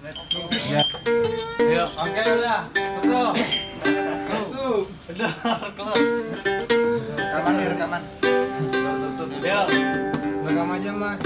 Let's go. Ya. Ayo, iya, oke udah. Betul. Betul. udah kelar. Rekaman nih, rekaman. Tutup. Ayo. Rekam aja, Mas.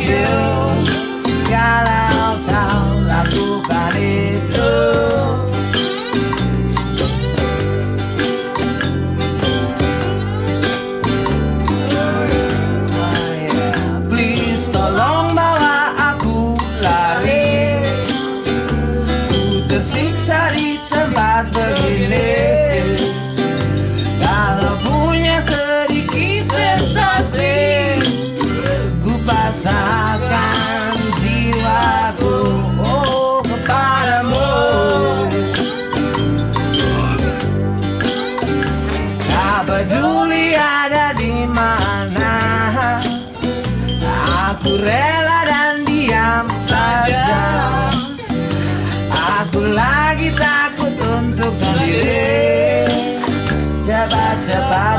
Yeah. Tak peduli ada di mana. Aku rela dan diam saja. Aku lagi takut untuk sendiri Cepat-cepat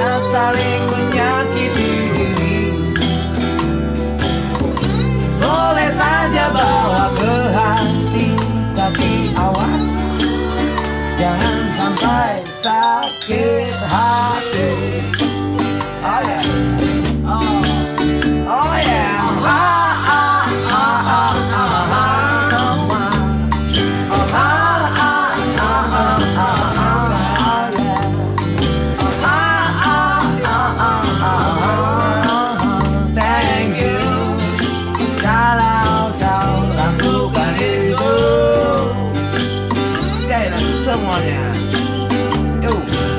tidak saling menyakiti Boleh saja bawa ke hati Tapi awas. Jangan sampai sakit hati. someone has. Ooh.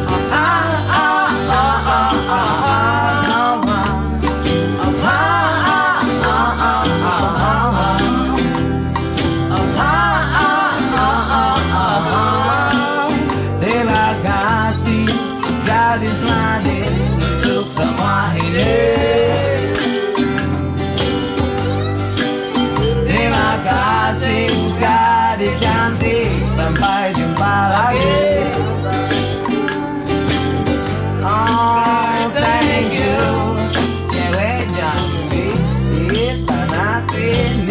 red